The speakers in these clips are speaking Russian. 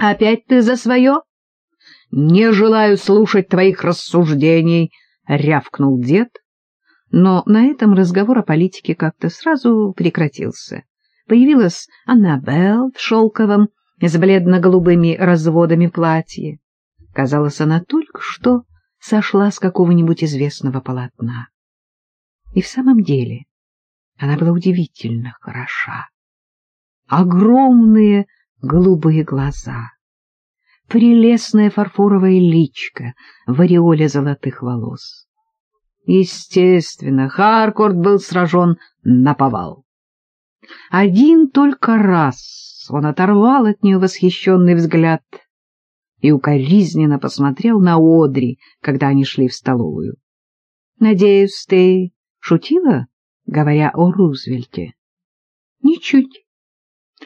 Опять ты за свое? Не желаю слушать твоих рассуждений, — рявкнул дед. Но на этом разговор о политике как-то сразу прекратился. Появилась Аннабелл в шелковом с бледно-голубыми разводами платье. Казалось, она только что сошла с какого-нибудь известного полотна. И в самом деле она была удивительно хороша. Огромные голубые глаза, прелестная фарфоровая личка в ореоле золотых волос. Естественно, Харкорт был сражен на повал. Один только раз он оторвал от нее восхищенный взгляд и укоризненно посмотрел на Одри, когда они шли в столовую. — Надеюсь, ты шутила, говоря о Рузвельте? — Ничуть.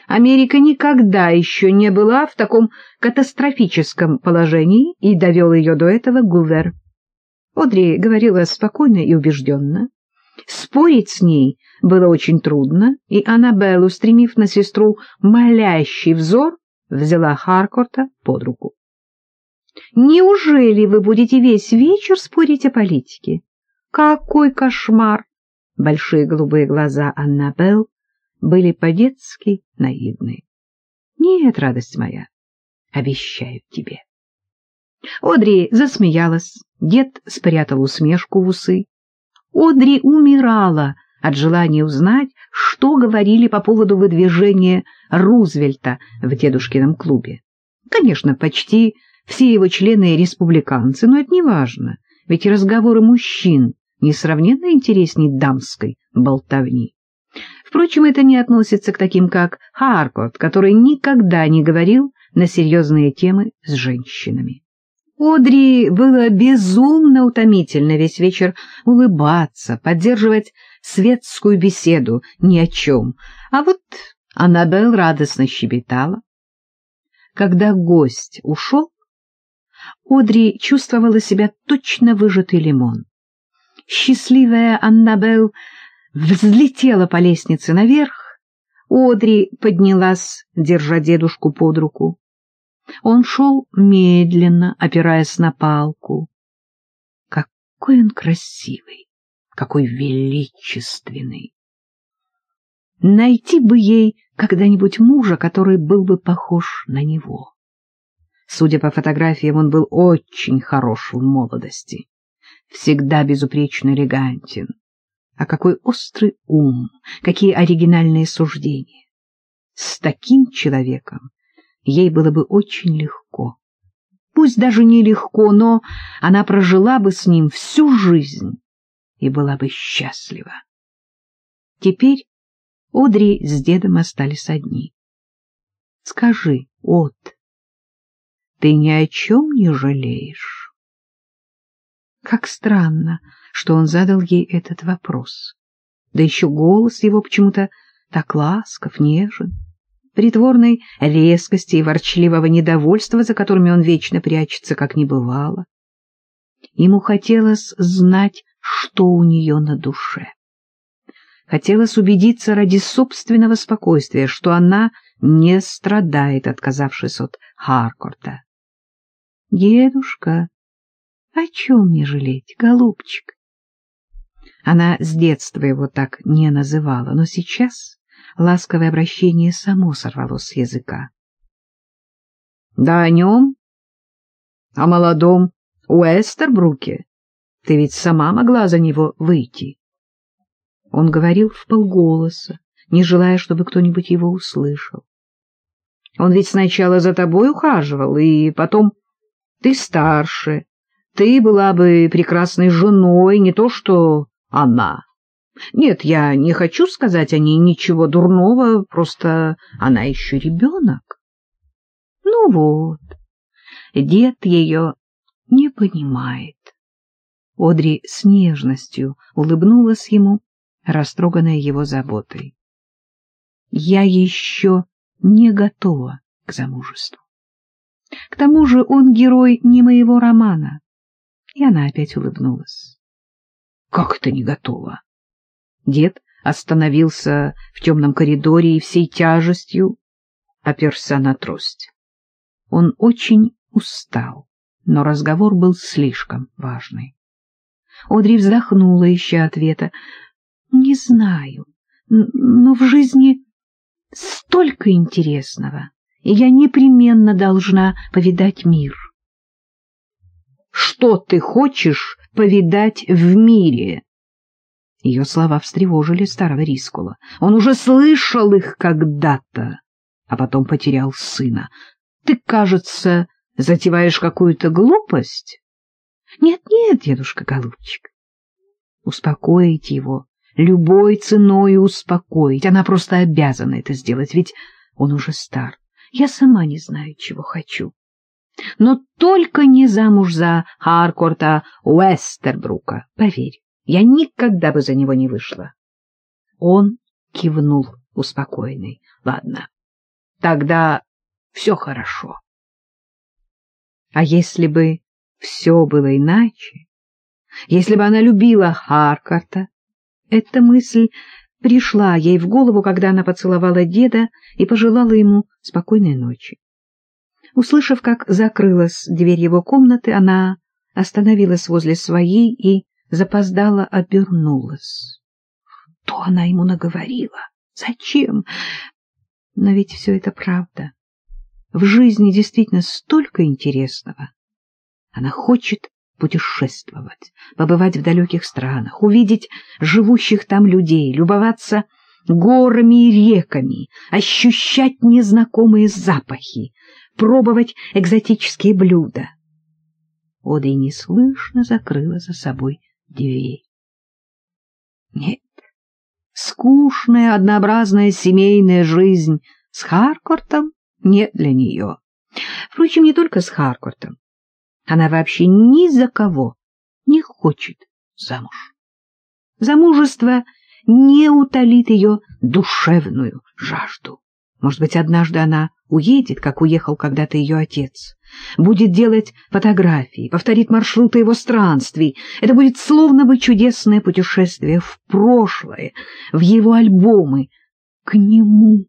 Америка никогда еще не была в таком катастрофическом положении и довел ее до этого Гувер. Одри говорила спокойно и убежденно. Спорить с ней было очень трудно, и Аннабелл, устремив на сестру молящий взор, взяла Харкорта под руку. «Неужели вы будете весь вечер спорить о политике? Какой кошмар!» Большие голубые глаза Аннабелл были по-детски наивны. «Нет, радость моя, обещаю тебе». Одри засмеялась, дед спрятал усмешку в усы. Одри умирала от желания узнать, что говорили по поводу выдвижения Рузвельта в дедушкином клубе. Конечно, почти все его члены республиканцы, но это не важно, ведь разговоры мужчин несравненно интереснее дамской болтовни. Впрочем, это не относится к таким, как Харкот, который никогда не говорил на серьезные темы с женщинами. Одри было безумно утомительно весь вечер улыбаться, поддерживать светскую беседу ни о чем, а вот Аннабелл радостно щебетала. Когда гость ушел, Одри чувствовала себя точно выжатый лимон. Счастливая Аннабелл взлетела по лестнице наверх, Одри поднялась, держа дедушку под руку. Он шел медленно, опираясь на палку. Какой он красивый, какой величественный! Найти бы ей когда-нибудь мужа, который был бы похож на него. Судя по фотографиям, он был очень хорош в молодости, всегда безупречно элегантен. А какой острый ум, какие оригинальные суждения! С таким человеком ей было бы очень легко. Пусть даже не легко, но она прожила бы с ним всю жизнь и была бы счастлива. Теперь Одри с дедом остались одни. — Скажи, От, ты ни о чем не жалеешь? Как странно, что он задал ей этот вопрос. Да еще голос его почему-то так ласков, нежен притворной резкости и ворчливого недовольства, за которыми он вечно прячется, как не бывало. Ему хотелось знать, что у нее на душе. Хотелось убедиться ради собственного спокойствия, что она не страдает, отказавшись от Харкорта. — Дедушка, о чем мне жалеть, голубчик? Она с детства его так не называла, но сейчас ласковое обращение само сорвалось с языка. — Да о нем? О молодом Уэстербруке? Ты ведь сама могла за него выйти. Он говорил в полголоса, не желая, чтобы кто-нибудь его услышал. Он ведь сначала за тобой ухаживал, и потом ты старше, ты была бы прекрасной женой, не то что она. Нет, я не хочу сказать о ней ничего дурного, просто она еще ребенок. Ну вот, дед ее не понимает. Одри с нежностью улыбнулась ему, растроганная его заботой. Я еще не готова к замужеству. К тому же он герой не моего романа. И она опять улыбнулась. — Как это не готова? Дед остановился в темном коридоре и всей тяжестью оперся на трость. Он очень устал, но разговор был слишком важный. Одри вздохнула, ища ответа. — Не знаю, но в жизни столько интересного, и я непременно должна повидать мир. — Что ты хочешь повидать в мире? Ее слова встревожили старого Рискула. Он уже слышал их когда-то, а потом потерял сына. Ты, кажется, затеваешь какую-то глупость? Нет, нет, дедушка голубчик. Успокоить его, любой ценой успокоить. Она просто обязана это сделать, ведь он уже стар. Я сама не знаю, чего хочу. Но только не замуж за Харкорта Уэстербрука, поверь. Я никогда бы за него не вышла. Он кивнул успокоенный. Ладно, тогда все хорошо. А если бы все было иначе, если бы она любила Харкарта, эта мысль пришла ей в голову, когда она поцеловала деда и пожелала ему спокойной ночи. Услышав, как закрылась дверь его комнаты, она остановилась возле своей и запоздала обернулась. Что она ему наговорила? Зачем? Но ведь все это правда. В жизни действительно столько интересного. Она хочет путешествовать, побывать в далеких странах, увидеть живущих там людей, любоваться горами и реками, ощущать незнакомые запахи, пробовать экзотические блюда. Ода и неслышно закрыла за собой дверей. Нет, скучная, однообразная семейная жизнь с Харкортом не для нее. Впрочем, не только с Харкортом. Она вообще ни за кого не хочет замуж. Замужество не утолит ее душевную жажду. Может быть, однажды она уедет, как уехал когда-то ее отец, будет делать фотографии, повторит маршруты его странствий. Это будет словно бы чудесное путешествие в прошлое, в его альбомы, к нему.